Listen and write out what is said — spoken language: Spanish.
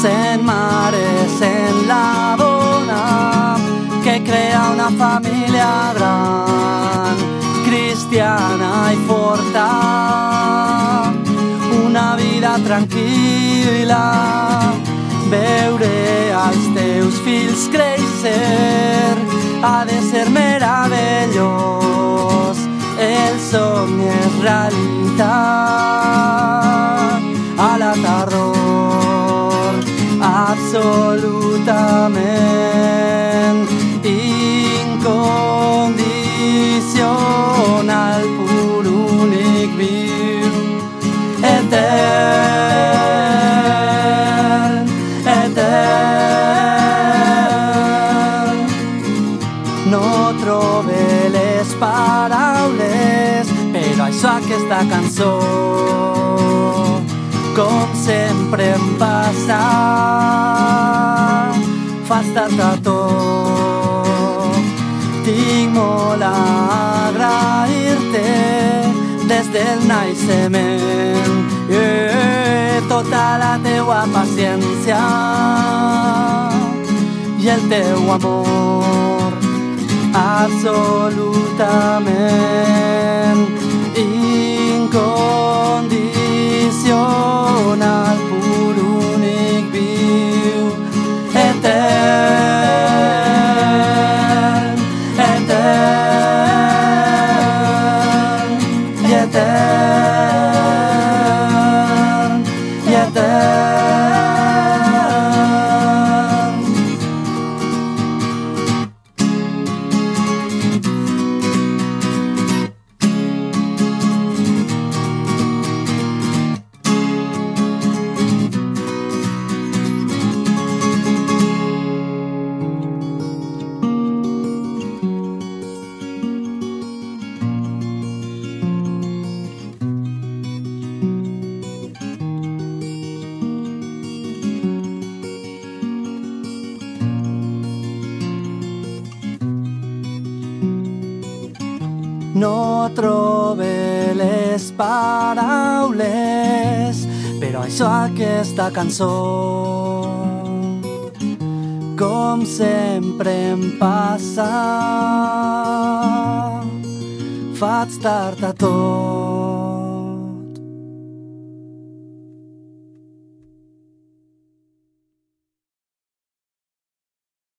Sent mare, sent la dona que crea una família gran, cristiana i forta, una vida tranquil·la, veure els teus fills créixer ha de ser meravellós, el somni és realitat absolutament incondicional pur únic viu etern etern no trobe les paraules però això aquesta cançó com sempre em passa fas tard a tot tinc molt a agrair-te des del naixement eh, tota la teua paciència i el teu amor absolutament No trobe les paraules, però això aquesta cançó. Com sempre em passa faig tard a tot